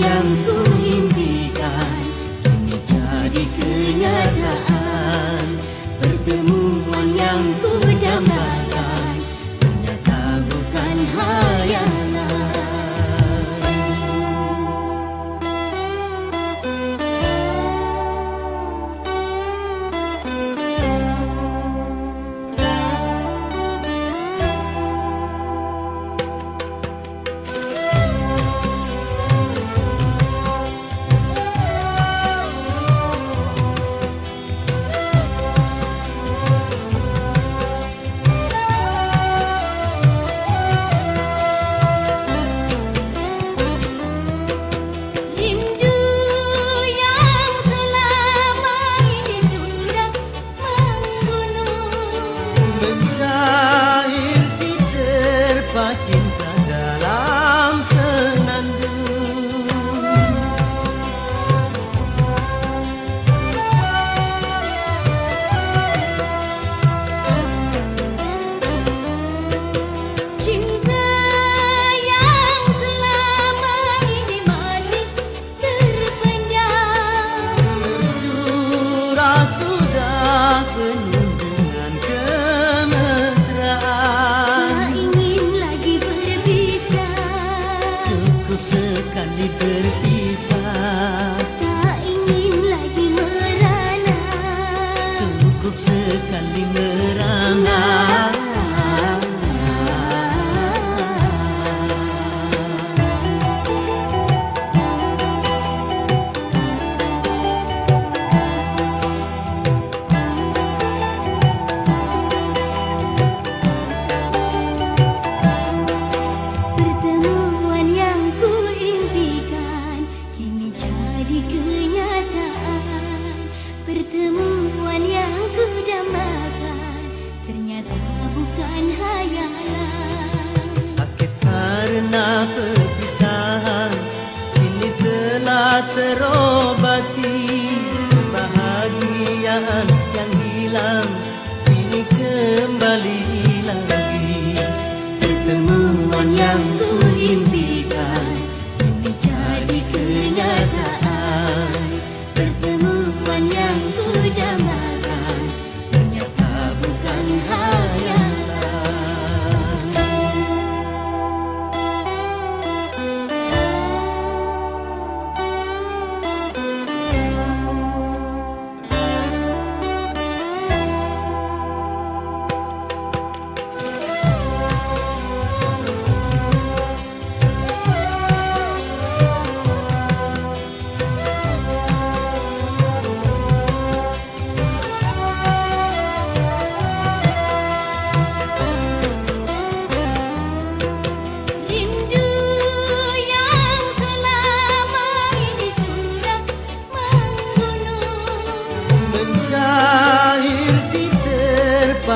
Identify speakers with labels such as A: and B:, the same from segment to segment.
A: yang ku
B: impikan Kini jadi kenyataan Pertemuan yang ku dambakan
A: London.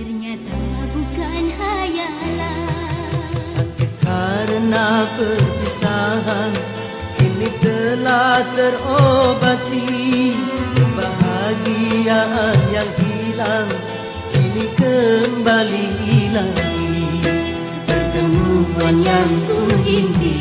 A: ternyata bukan hayalan.
B: Sakit karena perpisahan kini telah terobati. Kebahagiaan yang hilang kini kembali lagi pertemuan yang ku impi